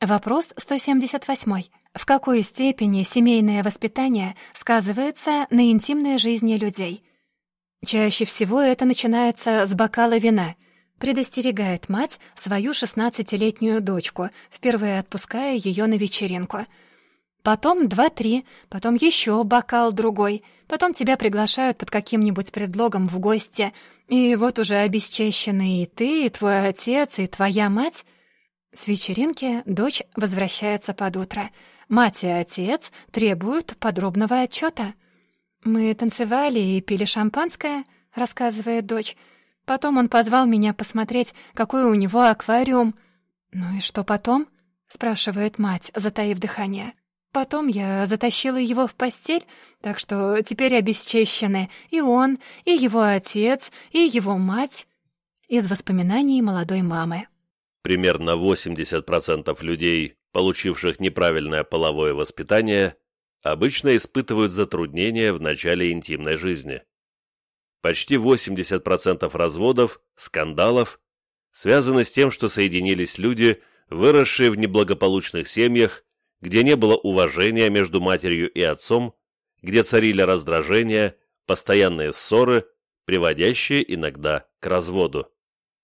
Вопрос 178. В какой степени семейное воспитание сказывается на интимной жизни людей? Чаще всего это начинается с бокала вина. Предостерегает мать свою 16-летнюю дочку, впервые отпуская ее на вечеринку. Потом два-три, потом еще бокал другой, потом тебя приглашают под каким-нибудь предлогом в гости, и вот уже обесчещенные и ты, и твой отец, и твоя мать — с вечеринки дочь возвращается под утро. Мать и отец требуют подробного отчета. «Мы танцевали и пили шампанское», — рассказывает дочь. «Потом он позвал меня посмотреть, какой у него аквариум». «Ну и что потом?» — спрашивает мать, затаив дыхание. Потом я затащила его в постель, так что теперь обесчещены и он, и его отец, и его мать. Из воспоминаний молодой мамы примерно 80% людей, получивших неправильное половое воспитание, обычно испытывают затруднения в начале интимной жизни. Почти 80% разводов, скандалов связаны с тем, что соединились люди, выросшие в неблагополучных семьях, где не было уважения между матерью и отцом, где царили раздражения, постоянные ссоры, приводящие иногда к разводу.